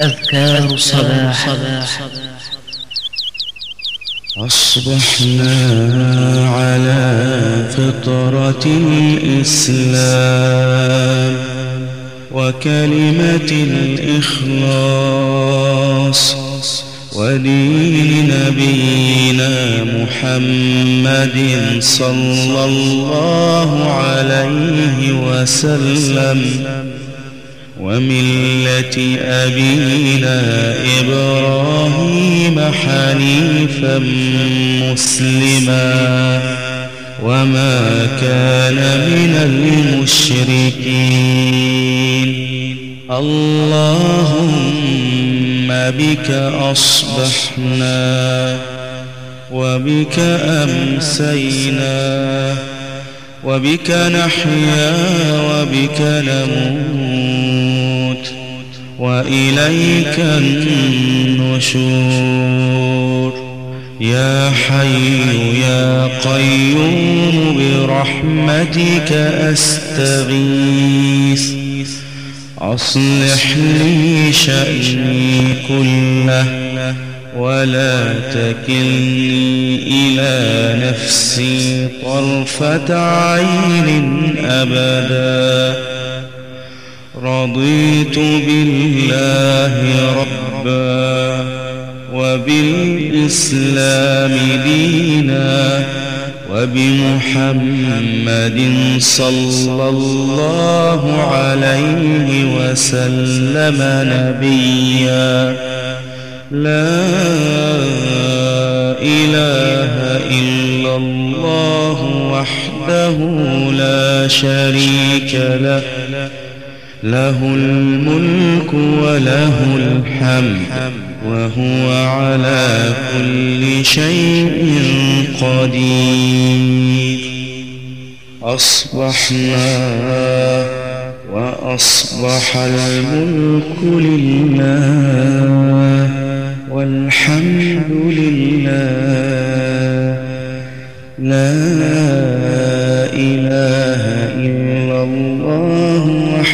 أذكار الصباح أصبحنا على فطرة الإسلام وكلمة الإخلاص ودين نبينا محمد صلى الله عليه وسلم. وملة أبينا إبراهيم حنيفا مسلما وما كان من المشركين. اللهم بك أصبحنا وبك أمسينا وبك نحيا وبك نموت. وإليك النشور. يا حي يا قيوم برحمتك أستغيث. أصلح لي شأني كله ولا تكلني إلى نفسي طرفة عين أبدا. رضيت بالله ربا وبالإسلام دينا وبمحمد صلى الله عليه وسلم نبيا. لا إله إلا الله وحده لا شريك له. له الملك وله الحمد وهو على كل شيء قدير. أصبحنا وأصبح الملك لله والحمد لله. لا إله إلا الله.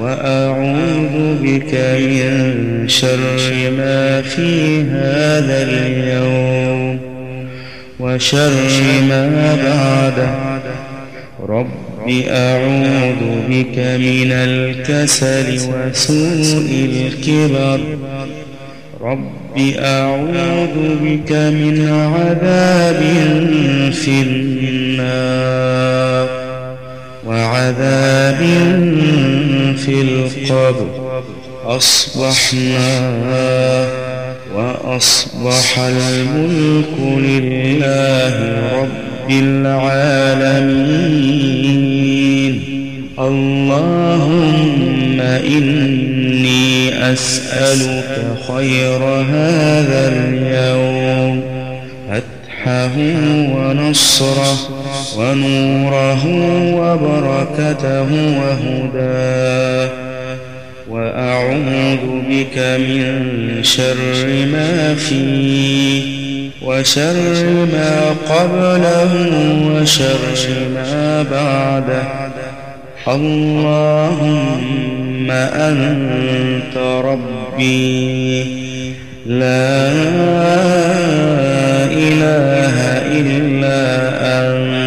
وأعوذ بك من شر ما في هذا اليوم وشر ما بعده. رب أعوذ بك من الكسل وسوء الكبر. رب أعوذ بك من عذاب في النار وعذاب في القبر أصبحنا وأصبح الملك لله رب العالمين. اللهم إني أسألك خير هذا اليوم فتحه ونصره ونوره وبركته وهداه وأعوذ بك من شر ما فيه وشر ما قبله وشر ما بعده. اللهم أنت ربي. لا إله إلا أنت.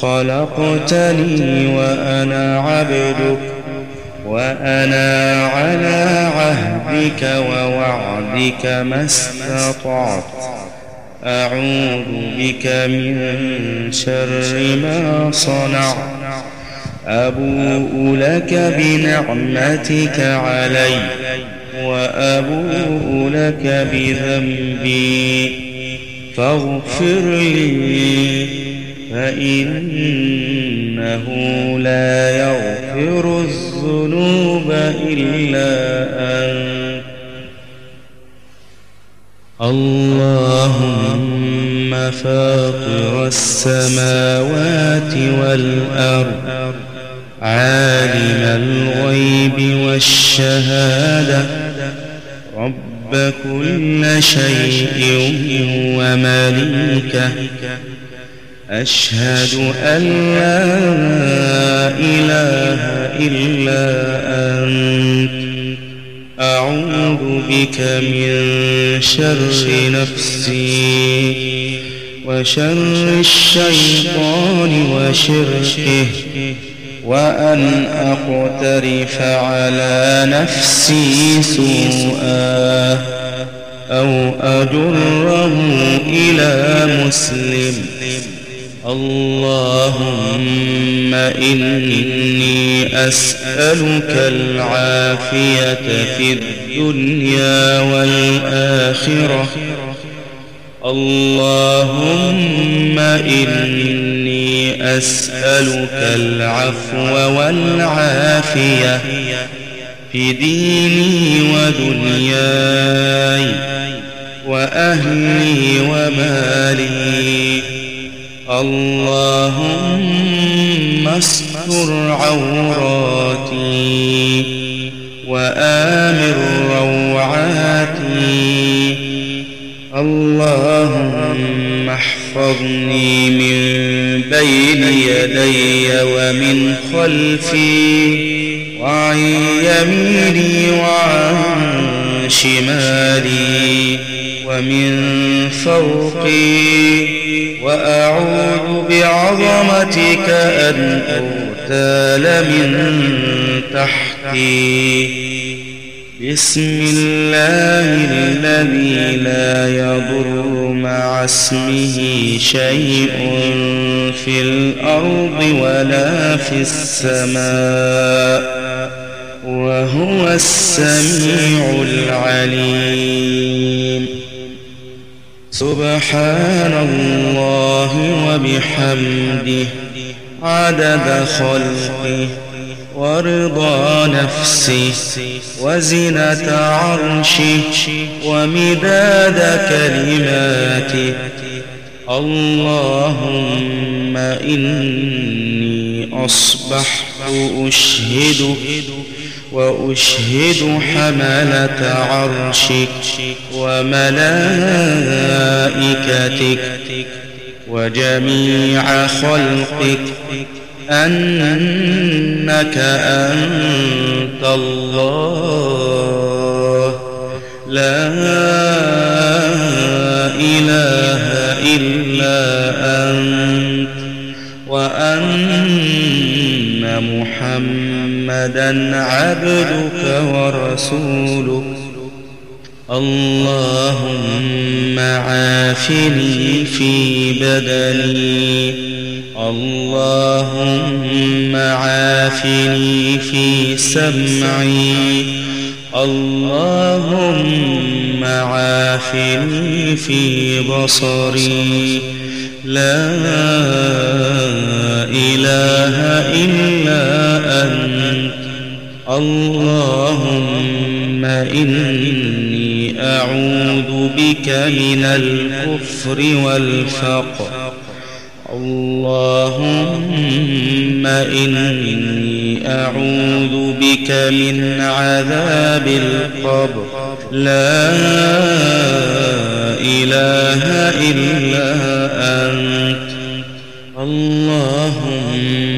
خلقتني وأنا عبدك وأنا على عهدك ووعدك ما استطعت. أعوذ بك من شر ما صنعت. أبوء لك بنعمتك علي وأبوء لك بذنبي. فاغفر لي فإنه لا يغفر الذنوب إلا أنت. اللهم فاطر السماوات والأرض عالم الغيب والشهادة. رب كل شيء ومليكه. أشهد أن لا إله إلا أنت. أعوذ بك من شر نفسي وشر الشيطان وشركه وأن أقترف على نفسي سوءا أو أجره إلى مسلم. اللهم إني أسألك العافية في الدنيا والآخرة. اللهم إني أسألك العفو والعافية في ديني ودنياي وأهلي ومالي. اللهم استر عوراتي وآمن روعاتي. اللهم احفظني من بين يدي ومن خلفي وعن يميني وعن شمالي ومن فوقي. وأعوذ بعظمتك أن أغتال من تحتي. بسم الله الذي لا يضر مع اسمه شيء في الأرض ولا في السماء وهو السميع العليم. سبحان الله وبحمده عدد خلقه ورضا نفسه وزنة عرشه ومداد كلماته. اللهم إني أصبحت أشهدك وأشهد حملة عرشك وملائكتك وجميع خلقك أنك أنت الله. لا إله إلا أنت وأن محمدا عبدك ورسولك. اللهم عافني في بدني. اللهم عافني في سمعي. اللهم عافني في بصري. لا إله إلا أنت. اللهم إني أعوذ بك من الكفر والفقر. اللهم إني أعوذ بك من عذاب القبر. لا إله إلا أنت. اللهم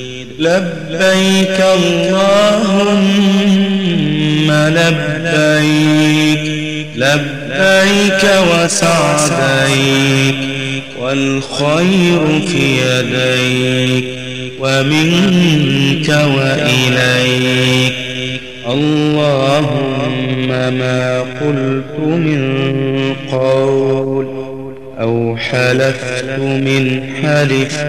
لبيك اللهم لبيك لبيك وسعديك والخير في يديك ومنك وإليك. اللهم ما قلت من قول. أو حلفت من حلف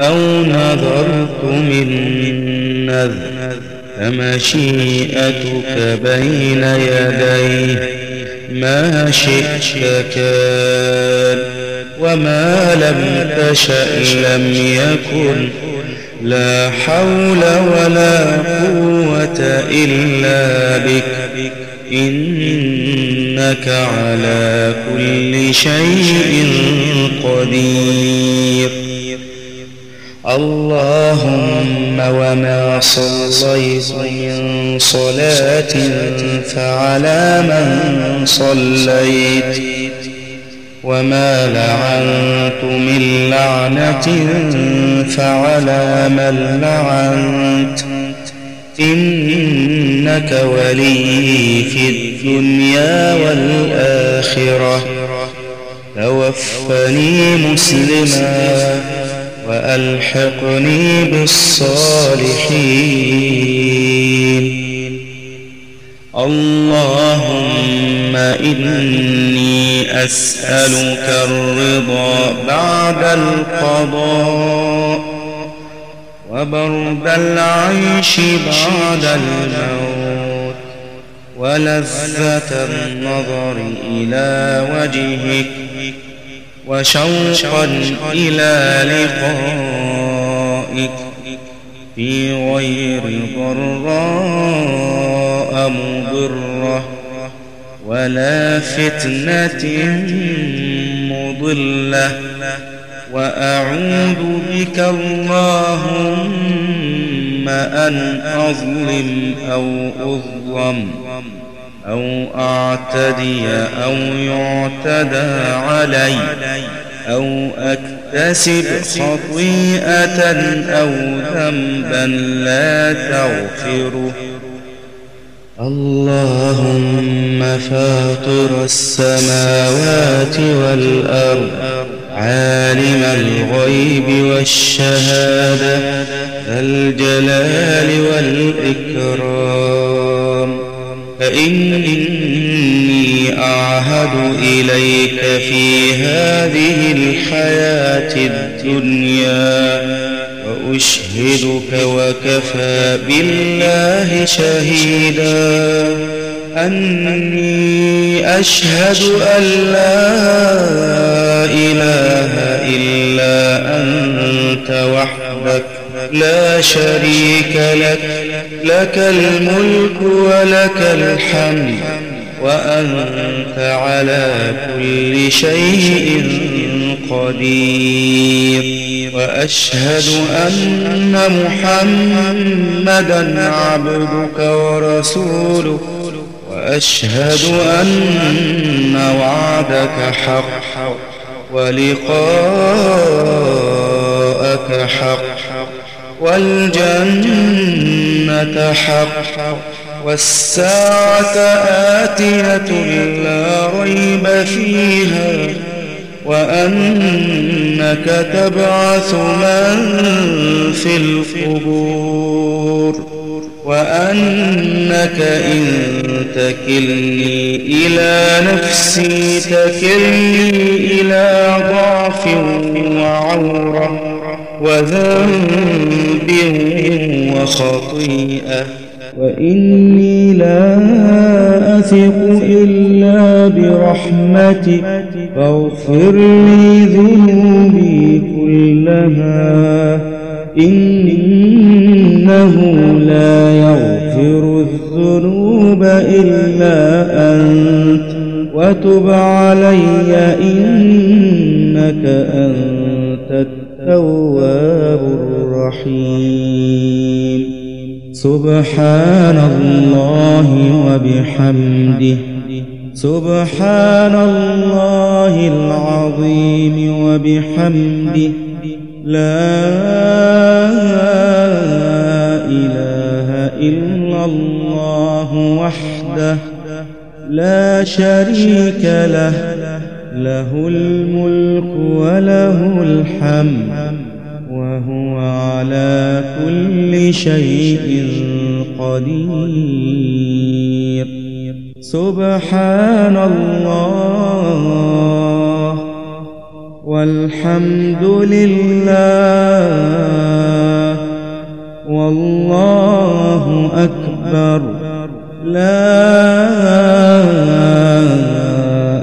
أو نظرت من نذر فمشيئتك بين يديه ما شئت كان وما لم تشأ لم يكن لا حول ولا قوة إلا بك إنك على كل شيء قدير. اللهم وما صليت من صلاة فعلى من صليت وما لعنت من لعنة فعلى من لعنت. إنك ولي في الدنيا والآخرة. توفني مسلما وألحقني بالصالحين. اللهم إني أسألك الرضا بعد القضاء وبرد العيش بعد الموت. ولذة النظر إلى وجهك وشوقا إلى لقائك في غير ضراء مضرة ولا فتنة مضلة وأعوذ بك اللهم أن أظلم أو أظلم أو أعتدي أو يعتدى علي أو أكتسب خطيئة أو ذنبا لا تغفره. اللهم فاطر السماوات والأرض عالم الغيب والشهادة ذا الجلال والإكرام. فإني أعهد إليك في هذه الحياة الدنيا وأشهدك وكفى بالله شهيدا أني أشهد أن لا إله إلا أنت وحدك لا شريك لك لك الملك ولك الحمد وأنت على كل شيء قدير. وأشهد أن محمدا عبدك ورسولك وأشهد أن وعدك حق ولقاءك حق. والجنة حق والساعة آتية لا ريب فيها وأنك تبعث من في القبور وأنك إن تكلني إلى نفسي تكلني إلى ضعف وعورة. وذنب وخطيئة. وإني لا أثق إلا برحمتك. فاغفر لي ذنوبي كلها. إنه لا يغفر الذنوب إلا أنت. وتب علي إنك أنت التواب الرحيم. سبحان الله وبحمده. سبحان الله العظيم وبحمده. لا إله إلا الله وحده. لا شريك له. له الملك وله الحمد وهو على كل شيء قدير. سبحان الله والحمد لله والله أكبر. لا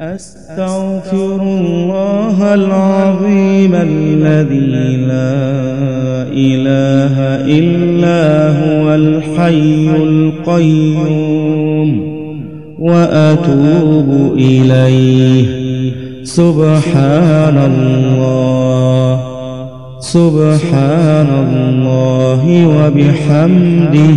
أستغفر الله العظيم الذي لا إله إلا هو الحي القيوم وأتوب إليه. سبحان الله سبحان الله وبحمده.